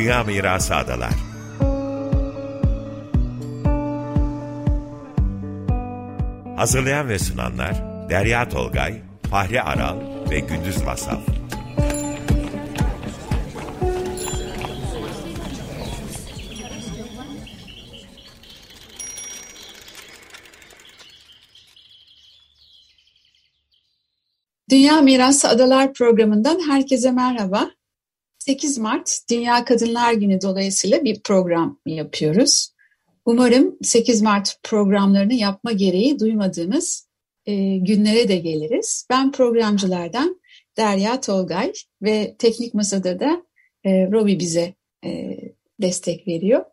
Dünya Mirası Adalar Hazırlayan ve sunanlar Derya Tolgay, Fahri Aral ve Gündüz Masal. Dünya Mirası Adalar programından herkese merhaba. 8 Mart Dünya Kadınlar Günü dolayısıyla bir program yapıyoruz. Umarım 8 Mart programlarını yapma gereği duymadığımız e, günlere de geliriz. Ben programcılardan Derya Tolgay ve teknik masada da e, Robi bize e, destek veriyor.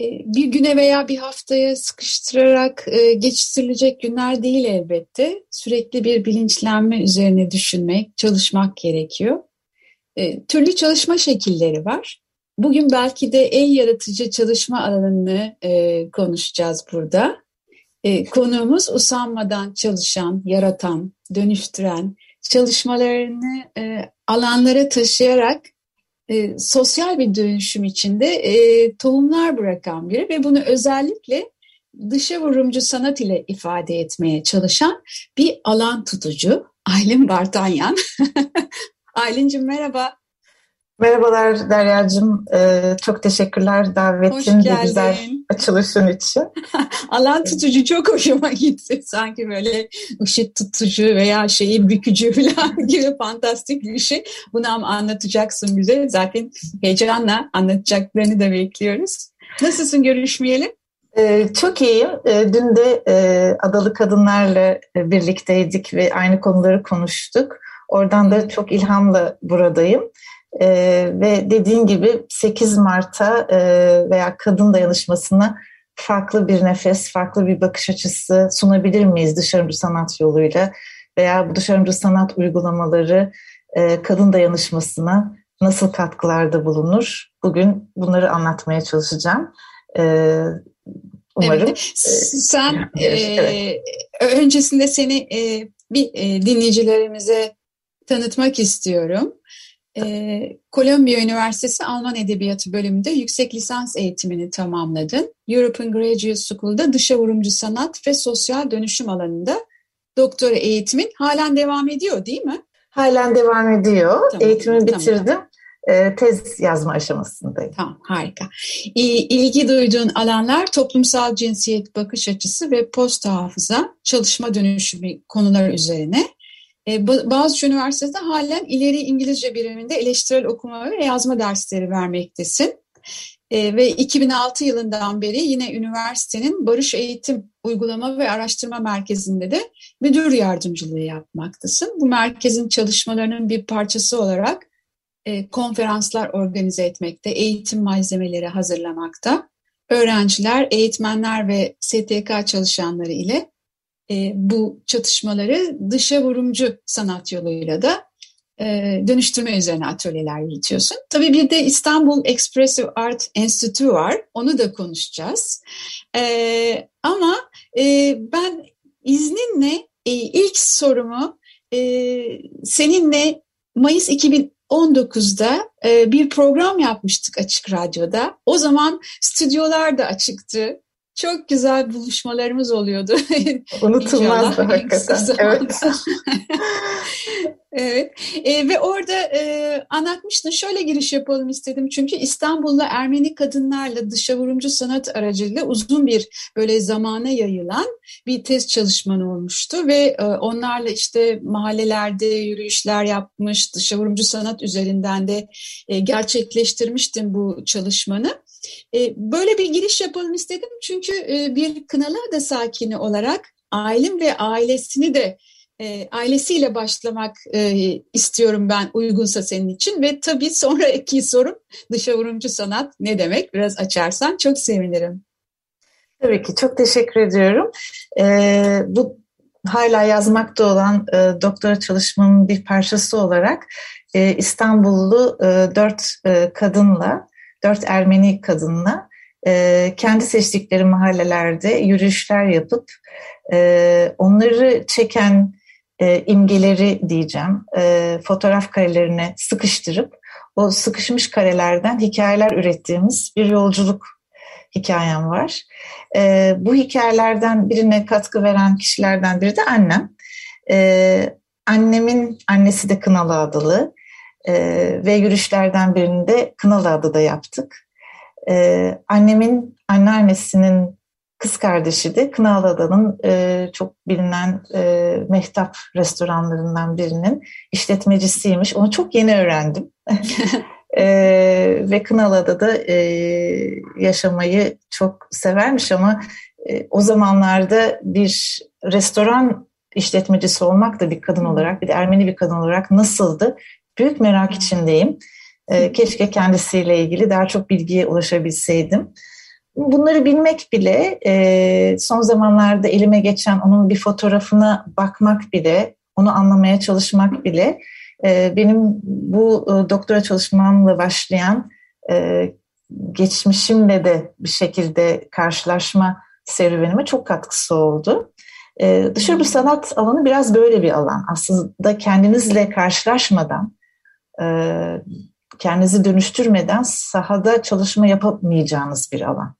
E, bir güne veya bir haftaya sıkıştırarak e, geçiştirilecek günler değil elbette. Sürekli bir bilinçlenme üzerine düşünmek, çalışmak gerekiyor. E, türlü çalışma şekilleri var. Bugün belki de en yaratıcı çalışma alanını konuşacağız burada. Konuğumuz usanmadan çalışan, yaratan, dönüştüren, çalışmalarını alanlara taşıyarak e, sosyal bir dönüşüm içinde e, tohumlar bırakan biri ve bunu özellikle dışa vurumcu sanat ile ifade etmeye çalışan bir alan tutucu Aylin Bartanyan. Aylin'cim merhaba. Merhabalar Derya'cığım. Ee, çok teşekkürler davetin ve güzel açılışın için. Alan tutucu çok hoşuma gitti. Sanki böyle ışık tutucu veya şeyi bükücü falan gibi fantastik bir şey. Bunu ama anlatacaksın bize. Zaten heyecanla anlatacaklarını da bekliyoruz. Nasılsın görüşmeyelim? Ee, çok iyiyim. Ee, dün de e, adalı kadınlarla birlikteydik ve aynı konuları konuştuk. Oradan da çok ilhamla buradayım. E, ve dediğin gibi 8 Mart'a e, veya kadın dayanışmasına farklı bir nefes, farklı bir bakış açısı sunabilir miyiz dışarımcı sanat yoluyla? Veya bu dışarımcı sanat uygulamaları e, kadın dayanışmasına nasıl katkılarda bulunur? Bugün bunları anlatmaya çalışacağım. E, umarım. Evet. Sen e, evet. öncesinde seni e, bir e, dinleyicilerimize tanıtmak istiyorum. Ee, Kolombiya Üniversitesi Alman Edebiyatı bölümünde yüksek lisans eğitimini tamamladın. European Graduate School'da dışa vurumcu sanat ve sosyal dönüşüm alanında doktora eğitimin halen devam ediyor değil mi? Halen devam ediyor. Tamam, Eğitimi bitirdim. Tamam. Ee, tez yazma aşamasındayım. Tamam, harika. İlgi duyduğun alanlar toplumsal cinsiyet bakış açısı ve post hafıza, çalışma dönüşümü konuları üzerine. E, bazı üniversitede halen ileri İngilizce biriminde eleştirel okuma ve yazma dersleri vermektesin. E, ve 2006 yılından beri yine üniversitenin Barış Eğitim Uygulama ve Araştırma Merkezi'nde de müdür yardımcılığı yapmaktasın. Bu merkezin çalışmalarının bir parçası olarak e, konferanslar organize etmekte, eğitim malzemeleri hazırlamakta, öğrenciler, eğitmenler ve STK çalışanları ile e, bu çatışmaları dışa vurumcu sanat yoluyla da e, dönüştürme üzerine atölyeler yürütüyorsun. Tabii bir de İstanbul Expressive Art Enstitü var. Onu da konuşacağız. E, ama e, ben izninle e, ilk sorumu e, seninle Mayıs 2019'da e, bir program yapmıştık Açık Radyo'da. O zaman stüdyolar da açıktı. Çok güzel buluşmalarımız oluyordu. Unutulmaz da hakikaten. Evet. evet. E, ve orada e, anlatmıştın. Şöyle giriş yapalım istedim. Çünkü İstanbul'da Ermeni kadınlarla dışa vurumcu sanat aracılığıyla uzun bir böyle zamana yayılan bir test çalışman olmuştu. Ve e, onlarla işte mahallelerde yürüyüşler yapmış, dışa vurumcu sanat üzerinden de e, gerçekleştirmiştim bu çalışmanı. E, böyle bir giriş yapalım istedim çünkü e, bir Kınalıada sakini olarak ailem ve ailesini de e, ailesiyle başlamak istiyorum ben uygunsa senin için ve tabii sonraki sorum dışa vurumcu sanat ne demek biraz açarsan çok sevinirim. Tabii ki çok teşekkür ediyorum. Bu hala yazmakta olan doktora çalışmamın bir parçası olarak İstanbullu dört kadınla dört Ermeni kadınla e, kendi seçtikleri mahallelerde yürüyüşler yapıp e, onları çeken e, imgeleri diyeceğim, e, fotoğraf karelerine sıkıştırıp o sıkışmış karelerden hikayeler ürettiğimiz bir yolculuk hikayem var. E, bu hikayelerden birine katkı veren kişilerden biri de annem. E, annemin annesi de Kınalı Adalı e, ve yürüyüşlerden birinde Kınalı Adada yaptık. E, annemin anneannesinin kız kardeşi de Kınalıada'nın e, çok bilinen e, mehtap restoranlarından birinin işletmecisiymiş. Onu çok yeni öğrendim. e, ve Kınalıada'da e, yaşamayı çok severmiş ama e, o zamanlarda bir restoran işletmecisi olmak da bir kadın olarak, bir de Ermeni bir kadın olarak nasıldı? Büyük merak içindeyim. E, keşke kendisiyle ilgili daha çok bilgiye ulaşabilseydim. Bunları bilmek bile, e, son zamanlarda elime geçen onun bir fotoğrafına bakmak bile, onu anlamaya çalışmak bile e, benim bu e, doktora çalışmamla başlayan geçmişimle de bir şekilde karşılaşma serüvenime çok katkısı oldu. Dışarı bu sanat alanı biraz böyle bir alan. Aslında kendinizle karşılaşmadan, kendinizi dönüştürmeden sahada çalışma yapamayacağınız bir alan.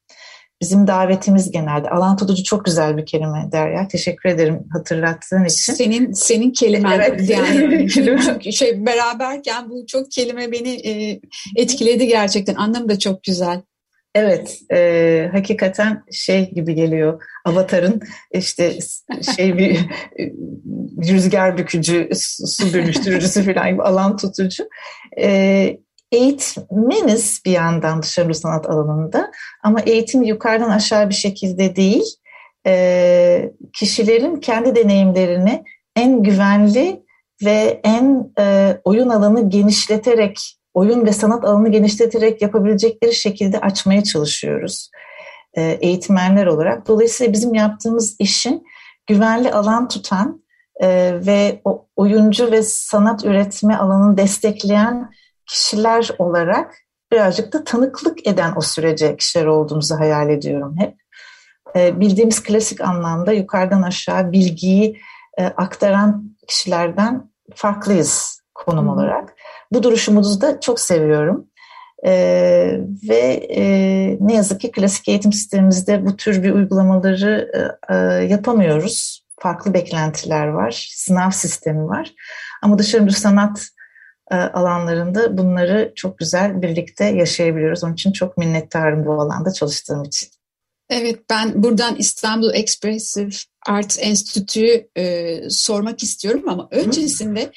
Bizim davetimiz genelde. Alan tutucu çok güzel bir kelime Derya. Teşekkür ederim hatırlattığın için. Senin senin kelimen evet. yani çünkü şey beraberken bu çok kelime beni e, etkiledi gerçekten. Anlamı da çok güzel. Evet, e, hakikaten şey gibi geliyor. Avatar'ın işte şey bir rüzgar bükücü, su dönüştürücüsü falan gibi alan tutucu. E, eğitmeniz bir yandan dışarı sanat alanında ama eğitim yukarıdan aşağı bir şekilde değil, e, kişilerin kendi deneyimlerini en güvenli ve en e, oyun alanı genişleterek, oyun ve sanat alanı genişleterek yapabilecekleri şekilde açmaya çalışıyoruz e, eğitmenler olarak. Dolayısıyla bizim yaptığımız işin güvenli alan tutan ve oyuncu ve sanat üretme alanını destekleyen kişiler olarak birazcık da tanıklık eden o sürece kişiler olduğumuzu hayal ediyorum hep. E, bildiğimiz klasik anlamda yukarıdan aşağı bilgiyi e, aktaran kişilerden farklıyız konum olarak. Bu duruşumuzu da çok seviyorum. Ee, ve e, ne yazık ki klasik eğitim sistemimizde bu tür bir uygulamaları e, e, yapamıyoruz. Farklı beklentiler var, sınav sistemi var. Ama dışarı sanat e, alanlarında bunları çok güzel birlikte yaşayabiliyoruz. Onun için çok minnettarım bu alanda çalıştığım için. Evet ben buradan İstanbul Expressive Art Enstitü'yü e, sormak istiyorum ama öncesinde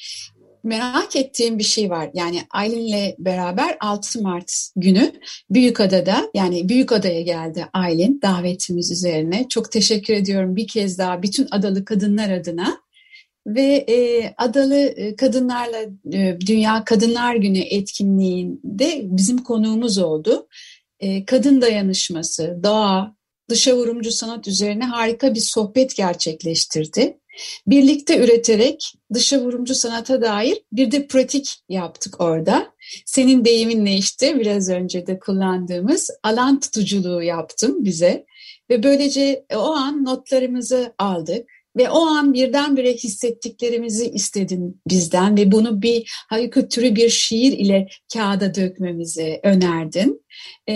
merak ettiğim bir şey var. Yani Aylin'le beraber 6 Mart günü Büyükada'da yani Büyükada'ya geldi Aylin davetimiz üzerine. Çok teşekkür ediyorum bir kez daha bütün adalı kadınlar adına ve e, adalı e, kadınlarla e, Dünya Kadınlar Günü etkinliğinde bizim konuğumuz oldu. E, kadın dayanışması, doğa, dışa vurumcu sanat üzerine harika bir sohbet gerçekleştirdi. Birlikte üreterek dışa vurumcu sanata dair bir de pratik yaptık orada. Senin deyiminle işte biraz önce de kullandığımız alan tutuculuğu yaptım bize. Ve böylece o an notlarımızı aldık ve o an birdenbire hissettiklerimizi istedin bizden ve bunu bir haykırtürü bir şiir ile kağıda dökmemizi önerdin. E,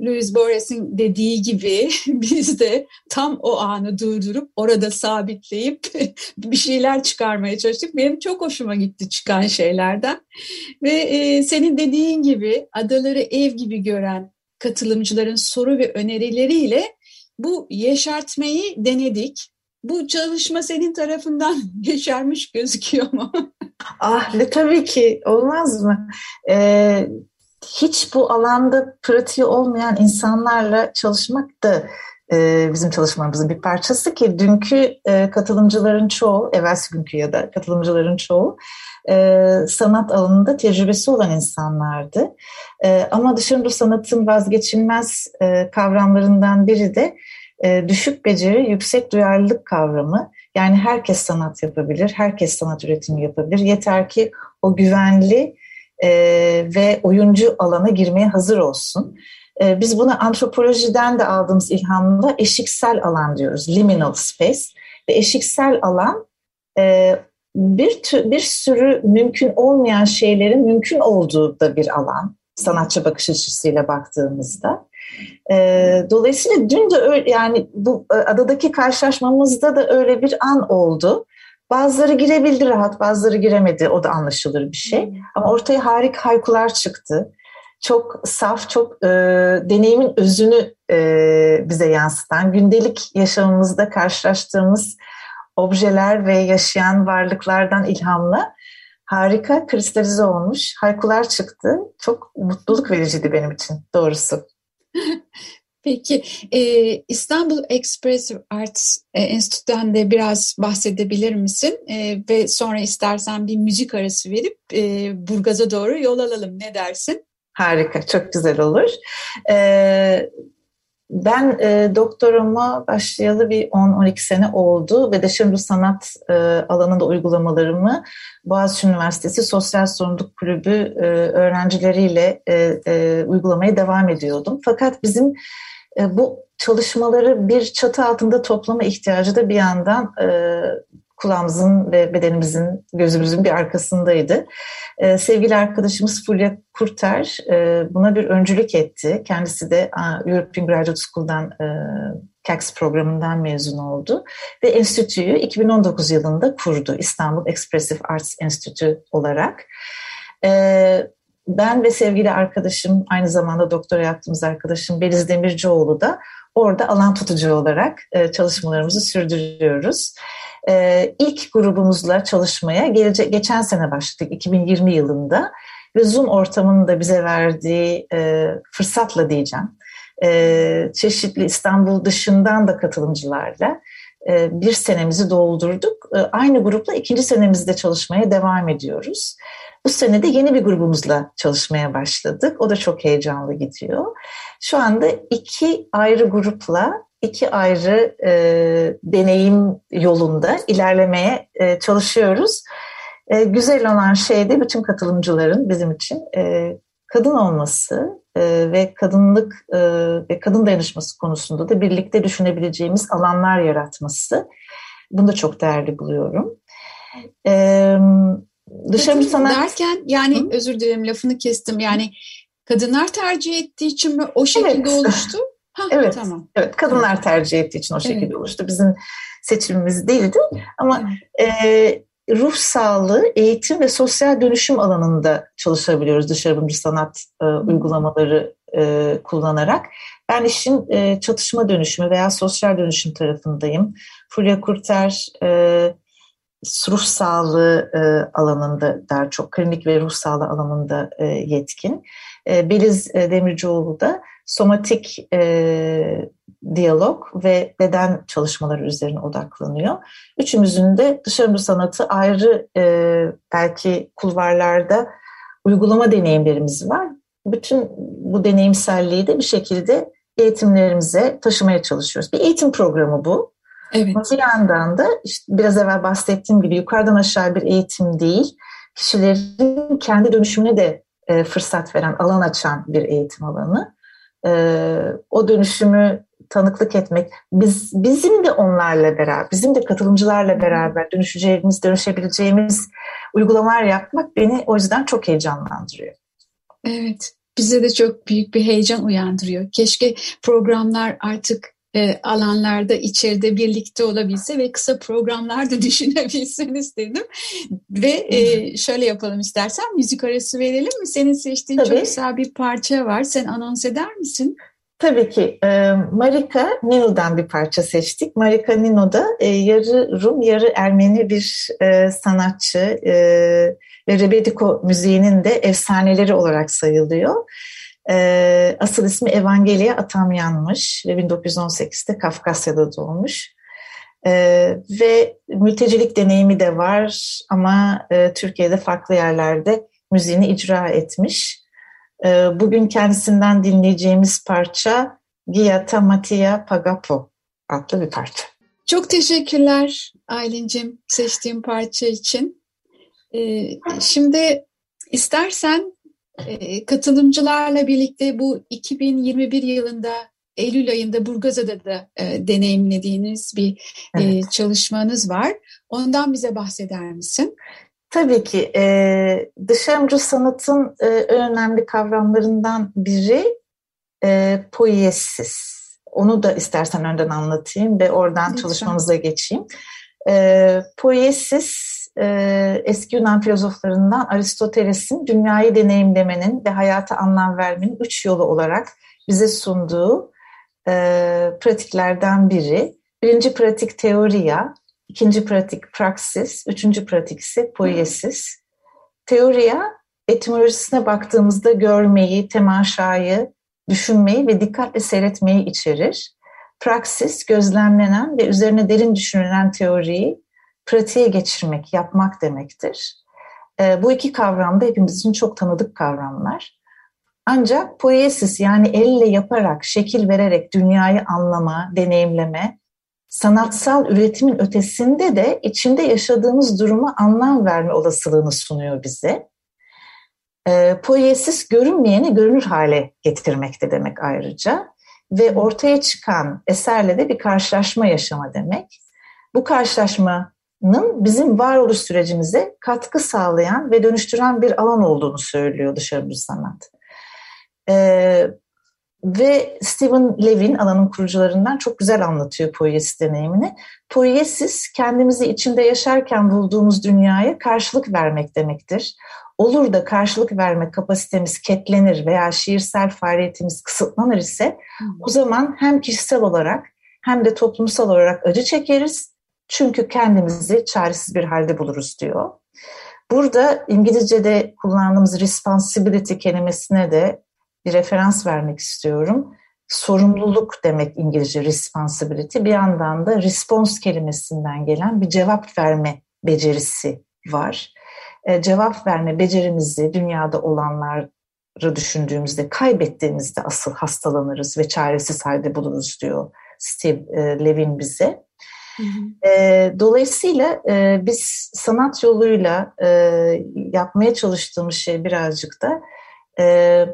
Louis Borges'in dediği gibi biz de tam o anı durdurup orada sabitleyip bir şeyler çıkarmaya çalıştık. Benim çok hoşuma gitti çıkan şeylerden. Ve e, senin dediğin gibi adaları ev gibi gören katılımcıların soru ve önerileriyle bu yeşertmeyi denedik bu çalışma senin tarafından geçermiş gözüküyor mu? ah tabii ki olmaz mı? Ee, hiç bu alanda pratiği olmayan insanlarla çalışmak da e, bizim çalışmamızın bir parçası ki dünkü e, katılımcıların çoğu, evvelsi günkü ya da katılımcıların çoğu e, sanat alanında tecrübesi olan insanlardı. E, ama dışarıda sanatın vazgeçilmez e, kavramlarından biri de e, düşük beceri, yüksek duyarlılık kavramı. Yani herkes sanat yapabilir, herkes sanat üretimi yapabilir. Yeter ki o güvenli e, ve oyuncu alana girmeye hazır olsun. E, biz buna antropolojiden de aldığımız ilhamla eşiksel alan diyoruz, liminal space. Ve eşiksel alan e, bir, bir sürü mümkün olmayan şeylerin mümkün olduğu da bir alan sanatçı bakış açısıyla baktığımızda. E, dolayısıyla dün de öyle yani bu e, adadaki karşılaşmamızda da öyle bir an oldu. Bazıları girebildi rahat, bazıları giremedi. O da anlaşılır bir şey. Hmm. Ama ortaya harika haykular çıktı. Çok saf, çok e, deneyimin özünü e, bize yansıtan, gündelik yaşamımızda karşılaştığımız objeler ve yaşayan varlıklardan ilhamla harika kristalize olmuş haykular çıktı. Çok mutluluk vericiydi benim için doğrusu. Peki e, İstanbul Expressive Arts Enstitü'den de biraz bahsedebilir misin? E, ve sonra istersen bir müzik arası verip e, Burgaz'a doğru yol alalım. Ne dersin? Harika, çok güzel olur. E, ben e, doktorama başlayalı bir 10-12 sene oldu ve de şimdi sanat e, alanında uygulamalarımı Boğaziçi Üniversitesi Sosyal Sorumluluk Kulübü e, öğrencileriyle e, e, uygulamaya devam ediyordum. Fakat bizim e, bu çalışmaları bir çatı altında toplama ihtiyacı da bir yandan e, kulağımızın ve bedenimizin, gözümüzün bir arkasındaydı. Ee, sevgili arkadaşımız Fulya Kurter e, buna bir öncülük etti. Kendisi de European Graduate School'dan e, CAX programından mezun oldu ve enstitüyü 2019 yılında kurdu İstanbul Expressive Arts Enstitü olarak. E, ben ve sevgili arkadaşım, aynı zamanda doktora yaptığımız arkadaşım Beliz Demircioğlu da orada alan tutucu olarak e, çalışmalarımızı sürdürüyoruz. E, ilk grubumuzla çalışmaya gelecek, geçen sene başladık 2020 yılında ve Zoom ortamının da bize verdiği e, fırsatla diyeceğim. E, çeşitli İstanbul dışından da katılımcılarla e, bir senemizi doldurduk. E, aynı grupla ikinci senemizde çalışmaya devam ediyoruz. Bu sene de yeni bir grubumuzla çalışmaya başladık. O da çok heyecanlı gidiyor. Şu anda iki ayrı grupla iki ayrı e, deneyim yolunda ilerlemeye e, çalışıyoruz. E, güzel olan şey de bütün katılımcıların bizim için e, kadın olması e, ve kadınlık e, ve kadın dayanışması konusunda da birlikte düşünebileceğimiz alanlar yaratması. Bunu da çok değerli buluyorum. E, dışarı sanat... Derken yani Hı? özür dilerim lafını kestim yani kadınlar tercih ettiği için mi o şekilde evet. oluştu? Ha, evet, tamam. evet, kadınlar tercih ettiği için o şekilde evet. oluştu. Bizim seçimimiz değildi ama evet. e, ruh sağlığı, eğitim ve sosyal dönüşüm alanında çalışabiliyoruz dışarı sanat e, uygulamaları e, kullanarak. Ben işin e, çatışma dönüşümü veya sosyal dönüşüm tarafındayım. Fulya Kurter e, ruh sağlığı e, alanında daha çok klinik ve ruh sağlığı alanında e, yetkin. E, Beliz e, Demircioğlu da somatik e, diyalog ve beden çalışmaları üzerine odaklanıyor. Üçümüzün de dışarı sanatı ayrı e, belki kulvarlarda uygulama deneyimlerimiz var. Bütün bu deneyimselliği de bir şekilde eğitimlerimize taşımaya çalışıyoruz. Bir eğitim programı bu. Evet. Bir yandan da işte biraz evvel bahsettiğim gibi yukarıdan aşağı bir eğitim değil, kişilerin kendi dönüşümüne de e, fırsat veren, alan açan bir eğitim alanı. E, o dönüşümü tanıklık etmek, biz bizim de onlarla beraber, bizim de katılımcılarla beraber dönüşeceğimiz, dönüşebileceğimiz uygulamalar yapmak beni o yüzden çok heyecanlandırıyor. Evet, bize de çok büyük bir heyecan uyandırıyor. Keşke programlar artık e, alanlarda içeride birlikte olabilse ve kısa programlarda düşünebilseniz dedim. Ve e, şöyle yapalım istersen müzik arası verelim mi? Senin seçtiğin Tabii. çok güzel bir parça var. Sen anons eder misin? Tabii ki. E, Marika Nino'dan bir parça seçtik. Marika Nino da e, yarı Rum, yarı Ermeni bir e, sanatçı e, ve Rebetiko müziğinin de efsaneleri olarak sayılıyor. E, asıl ismi Evangelia Atamyan'mış ve 1918'de Kafkasya'da doğmuş. E, ve mültecilik deneyimi de var ama e, Türkiye'de farklı yerlerde müziğini icra etmiş. E, bugün kendisinden dinleyeceğimiz parça Giyata Matia Pagapo adlı bir parça. Çok teşekkürler Aylin'cim seçtiğim parça için. Ee, şimdi istersen ee, katılımcılarla birlikte bu 2021 yılında Eylül ayında Burgazada'da da e, deneyimlediğiniz bir e, evet. e, çalışmanız var. Ondan bize bahseder misin? Tabii ki. E, dışarımcı sanatın e, önemli kavramlarından biri e, poiesis. Onu da istersen önden anlatayım ve oradan Lütfen. çalışmamıza geçeyim. E, poiesis e, eski Yunan filozoflarından Aristoteles'in dünyayı deneyimlemenin ve hayata anlam vermenin üç yolu olarak bize sunduğu e, pratiklerden biri. Birinci pratik teoriya, ikinci pratik praksis, üçüncü pratik ise poiesis. Teoriya, etimolojisine baktığımızda görmeyi, temaşayı, düşünmeyi ve dikkatle seyretmeyi içerir. Praksis, gözlemlenen ve üzerine derin düşünülen teoriyi pratiğe geçirmek, yapmak demektir. E, bu iki kavram da hepimiz çok tanıdık kavramlar. Ancak poiesis yani elle yaparak, şekil vererek dünyayı anlama, deneyimleme, sanatsal üretimin ötesinde de içinde yaşadığımız duruma anlam verme olasılığını sunuyor bize. E, poiesis görünmeyeni görünür hale getirmekte demek ayrıca ve ortaya çıkan eserle de bir karşılaşma yaşama demek. Bu karşılaşma bizim varoluş sürecimize katkı sağlayan ve dönüştüren bir alan olduğunu söylüyor dışarı bir sanat. Ee, ve Stephen Levin alanın kurucularından çok güzel anlatıyor poiesis deneyimini. Poiesis kendimizi içinde yaşarken bulduğumuz dünyaya karşılık vermek demektir. Olur da karşılık verme kapasitemiz ketlenir veya şiirsel faaliyetimiz kısıtlanır ise o zaman hem kişisel olarak hem de toplumsal olarak acı çekeriz çünkü kendimizi çaresiz bir halde buluruz diyor. Burada İngilizce'de kullandığımız responsibility kelimesine de bir referans vermek istiyorum. Sorumluluk demek İngilizce responsibility. Bir yandan da response kelimesinden gelen bir cevap verme becerisi var. E, cevap verme becerimizi dünyada olanları düşündüğümüzde, kaybettiğimizde asıl hastalanırız ve çaresiz halde buluruz diyor Steve e, Levin bize. E, dolayısıyla e, biz sanat yoluyla e, yapmaya çalıştığımız şey birazcık da e,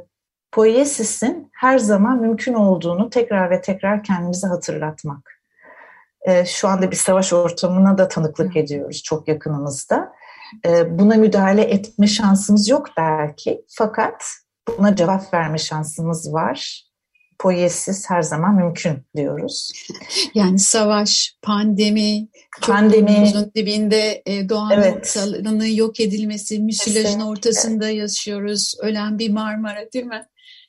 poiesisin her zaman mümkün olduğunu tekrar ve tekrar kendimize hatırlatmak. E, şu anda bir savaş ortamına da tanıklık ediyoruz çok yakınımızda. E, buna müdahale etme şansımız yok belki fakat buna cevap verme şansımız var poiesis her zaman mümkün diyoruz. Yani savaş, pandemi, pandemi dibinde e, doğanın evet. yok edilmesi, müsilajın ortasında yaşıyoruz. Ölen bir Marmara değil mi?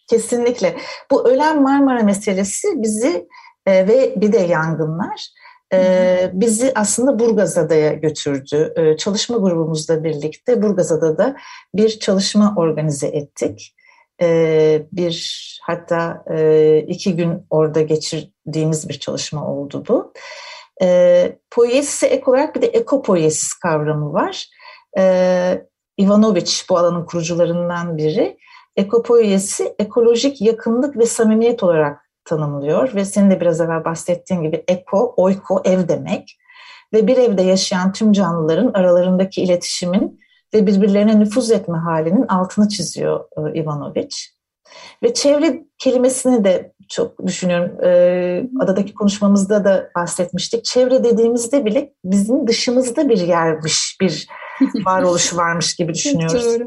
Kesinlikle. Bu ölen Marmara meselesi bizi e, ve bir de yangınlar e, bizi aslında Burgazada'ya götürdü. E, çalışma grubumuzla birlikte Burgazada'da bir çalışma organize ettik e, bir hatta e, iki gün orada geçirdiğimiz bir çalışma oldu bu. E, poiesis'e ek olarak bir de ekopoiesis kavramı var. E, Ivanovic bu alanın kurucularından biri. Ekopoiesi ekolojik yakınlık ve samimiyet olarak tanımlıyor ve senin de biraz evvel bahsettiğin gibi eko, oiko, ev demek ve bir evde yaşayan tüm canlıların aralarındaki iletişimin ve birbirlerine nüfuz etme halinin altını çiziyor e, Ivanovic. Ve çevre kelimesini de çok düşünüyorum. E, adadaki konuşmamızda da bahsetmiştik. Çevre dediğimizde bile bizim dışımızda bir yermiş, bir varoluşu varmış gibi düşünüyoruz.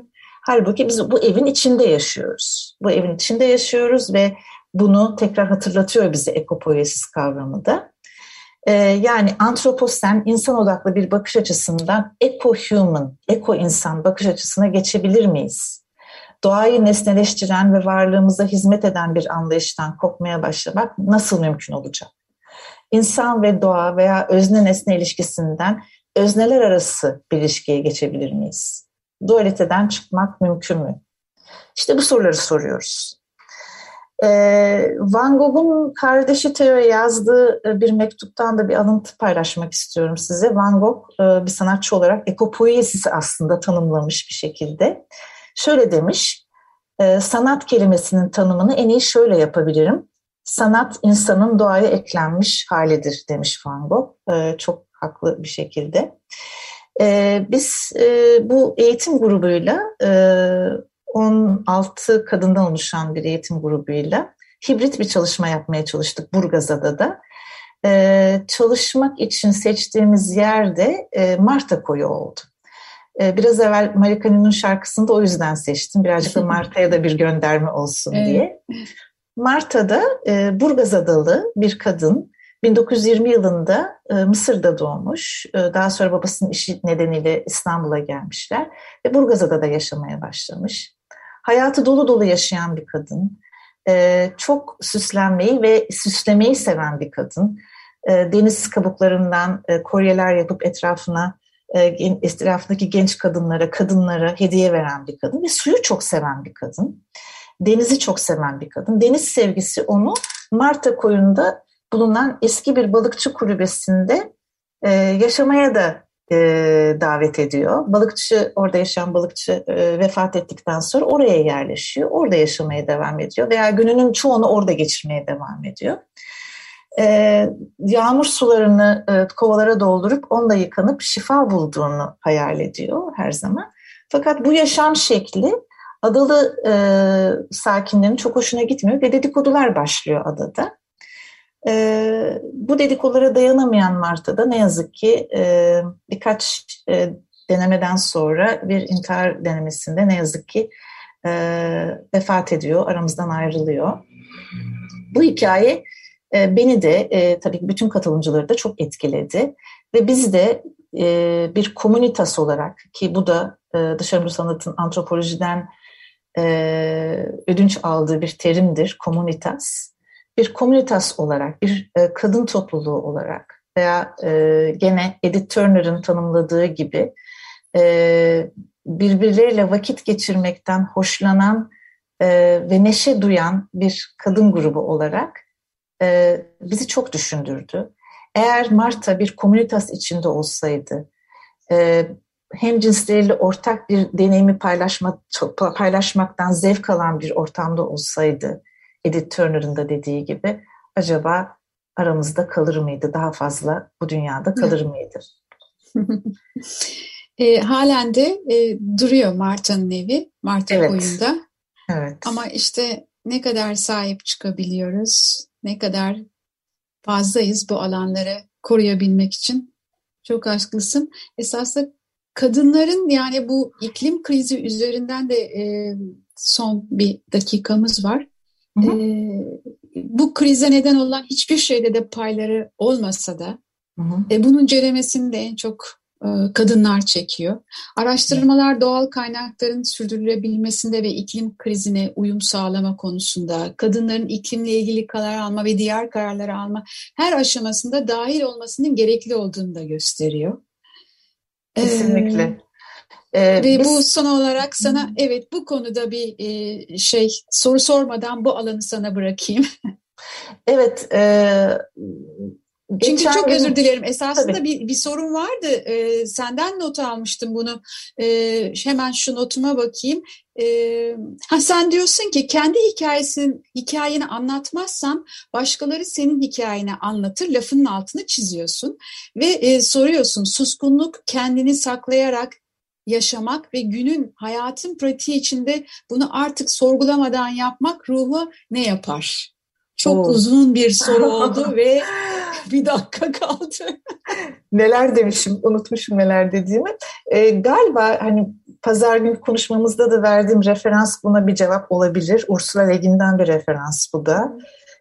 Halbuki biz bu evin içinde yaşıyoruz. Bu evin içinde yaşıyoruz ve bunu tekrar hatırlatıyor bize ekopoiesis kavramı da. Ee, yani antroposen insan odaklı bir bakış açısından eco-human, eko-insan bakış açısına geçebilir miyiz? Doğayı nesneleştiren ve varlığımıza hizmet eden bir anlayıştan kopmaya başlamak nasıl mümkün olacak? İnsan ve doğa veya özne nesne ilişkisinden özneler arası bir ilişkiye geçebilir miyiz? Dualiteden çıkmak mümkün mü? İşte bu soruları soruyoruz. Ee, Van Gogh'un kardeşi Theo yazdığı e, bir mektuptan da bir alıntı paylaşmak istiyorum size. Van Gogh e, bir sanatçı olarak ekopoiesisi aslında tanımlamış bir şekilde. Şöyle demiş, e, sanat kelimesinin tanımını en iyi şöyle yapabilirim. Sanat insanın doğaya eklenmiş halidir demiş Van Gogh. Çok haklı bir şekilde. Biz bu eğitim grubuyla 16 kadından oluşan bir eğitim grubuyla hibrit bir çalışma yapmaya çalıştık Burgazada da. Ee, çalışmak için seçtiğimiz yerde e, Marta koyu oldu. Ee, biraz evvel Marika'nın şarkısını da o yüzden seçtim. Birazcık da Marta'ya da bir gönderme olsun diye. Marta'da e, Burgaz Adalı bir kadın 1920 yılında e, Mısır'da doğmuş. E, daha sonra babasının işi nedeniyle İstanbul'a gelmişler ve Burgazada da yaşamaya başlamış. Hayatı dolu dolu yaşayan bir kadın. E, çok süslenmeyi ve süslemeyi seven bir kadın. Deniz kabuklarından kolyeler yapıp etrafına etrafındaki genç kadınlara, kadınlara hediye veren bir kadın ve suyu çok seven bir kadın. Denizi çok seven bir kadın. Deniz sevgisi onu Marta koyunda bulunan eski bir balıkçı kulübesinde e, yaşamaya da e, davet ediyor. Balıkçı, orada yaşayan balıkçı e, vefat ettikten sonra oraya yerleşiyor. Orada yaşamaya devam ediyor veya gününün çoğunu orada geçirmeye devam ediyor. E, yağmur sularını e, kovalara doldurup onunla yıkanıp şifa bulduğunu hayal ediyor her zaman. Fakat bu yaşam şekli adalı e, sakinlerin çok hoşuna gitmiyor ve dedikodular başlıyor adada. E, bu dedikolara dayanamayan Marta'da ne yazık ki e, birkaç e, denemeden sonra bir intihar denemesinde ne yazık ki e, vefat ediyor, aramızdan ayrılıyor. Bu hikaye e, beni de e, tabii bütün katılımcıları da çok etkiledi ve biz de e, bir komünitas olarak ki bu da e, dışarı sanatın antropolojiden e, ödünç aldığı bir terimdir, komünitas bir komünitas olarak, bir e, kadın topluluğu olarak veya e, gene Edith Turner'ın tanımladığı gibi e, birbirleriyle vakit geçirmekten hoşlanan ve neşe duyan bir kadın grubu olarak bizi çok düşündürdü. Eğer Marta bir komünitas içinde olsaydı, hem cinsleriyle ortak bir deneyimi paylaşma, paylaşmaktan zevk alan bir ortamda olsaydı, Edith Turner'ın da dediği gibi acaba aramızda kalır mıydı daha fazla bu dünyada kalır mıydı? e, halen de e, duruyor Marta'nın evi, Marta evet. koyunda. Evet. Ama işte ne kadar sahip çıkabiliyoruz, ne kadar fazlayız bu alanları koruyabilmek için. Çok haklısın. Esasında kadınların yani bu iklim krizi üzerinden de e, son bir dakikamız var. Hı hı. E, bu krize neden olan hiçbir şeyde de payları olmasa da hı hı. E, bunun ceremesini de en çok e, kadınlar çekiyor. Araştırmalar hı. doğal kaynakların sürdürülebilmesinde ve iklim krizine uyum sağlama konusunda, kadınların iklimle ilgili karar alma ve diğer kararları alma her aşamasında dahil olmasının gerekli olduğunu da gösteriyor. Kesinlikle. Ee, ee, Ve biz... bu son olarak sana evet bu konuda bir e, şey soru sormadan bu alanı sana bırakayım. evet. E, çünkü çok gün... özür dilerim. Esasında bir, bir sorun vardı. Ee, senden not almıştım bunu. Ee, hemen şu notuma bakayım. Ee, ha sen diyorsun ki kendi hikayesinin hikayeni anlatmazsan başkaları senin hikayeni anlatır. Lafının altını çiziyorsun ve e, soruyorsun. Suskunluk kendini saklayarak yaşamak ve günün hayatın pratiği içinde bunu artık sorgulamadan yapmak ruhu ne yapar? Çok Oo. uzun bir soru oldu ve bir dakika kaldı. neler demişim, unutmuşum neler dediğimi. Ee, galiba hani pazar günü konuşmamızda da verdiğim referans buna bir cevap olabilir. Ursula Le Guin'den bir referans bu da.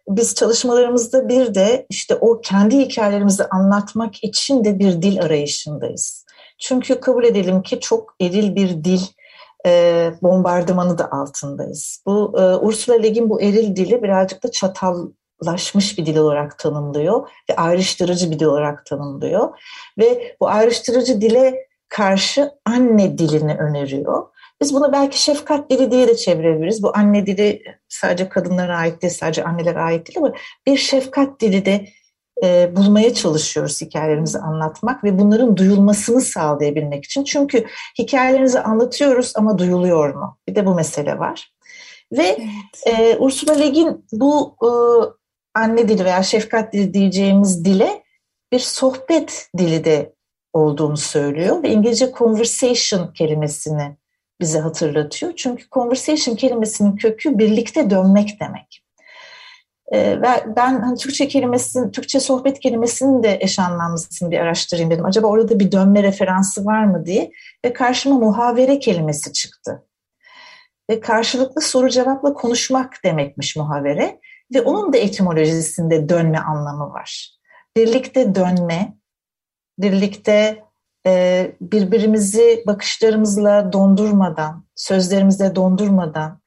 Biz çalışmalarımızda bir de işte o kendi hikayelerimizi anlatmak için de bir dil arayışındayız. Çünkü kabul edelim ki çok eril bir dil e, bombardımanı da altındayız. Bu e, Ursula Le Guin bu eril dili birazcık da çatallaşmış bir dil olarak tanımlıyor ve ayrıştırıcı bir dil olarak tanımlıyor. Ve bu ayrıştırıcı dile karşı anne dilini öneriyor. Biz bunu belki şefkat dili diye de çevirebiliriz. Bu anne dili sadece kadınlara ait değil, sadece annelere ait değil ama bir şefkat dili de e, bulmaya çalışıyoruz hikayelerimizi anlatmak ve bunların duyulmasını sağlayabilmek için. Çünkü hikayelerinizi anlatıyoruz ama duyuluyor mu? Bir de bu mesele var. Ve evet. e, Ursula Le Guin bu e, anne dili veya şefkat dili diyeceğimiz dile bir sohbet dili de olduğunu söylüyor ve İngilizce conversation kelimesini bize hatırlatıyor. Çünkü conversation kelimesinin kökü birlikte dönmek demek. E, ben hani Türkçe kelimesinin, Türkçe sohbet kelimesinin de eş anlamlısını bir araştırayım dedim. Acaba orada bir dönme referansı var mı diye. Ve karşıma muhavere kelimesi çıktı. Ve karşılıklı soru cevapla konuşmak demekmiş muhavere. Ve onun da etimolojisinde dönme anlamı var. Birlikte dönme, birlikte e, birbirimizi bakışlarımızla dondurmadan, sözlerimizle dondurmadan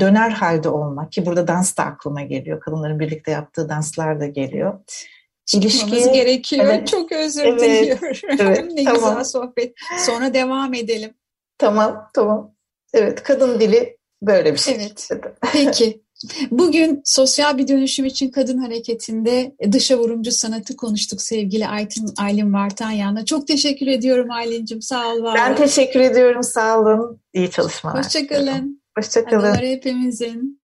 döner halde olmak ki burada dans da aklıma geliyor. Kadınların birlikte yaptığı danslar da geliyor. İlişki gerekiyor. Evet, Çok özür evet, diliyorum. Evet, ne tamam. güzel sohbet. Sonra devam edelim. Tamam, tamam. Evet, kadın dili böyle bir şey. Evet. Peki. Bugün sosyal bir dönüşüm için kadın hareketinde dışa vurumcu sanatı konuştuk sevgili Aytin, Aylin Vartanyan'la. Çok teşekkür ediyorum Aylin'cim. Sağ ol. Var. Ben teşekkür ediyorum. Sağ olun. İyi çalışmalar. Hoşçakalın. Hoşçakalın. Adaları hepimizin.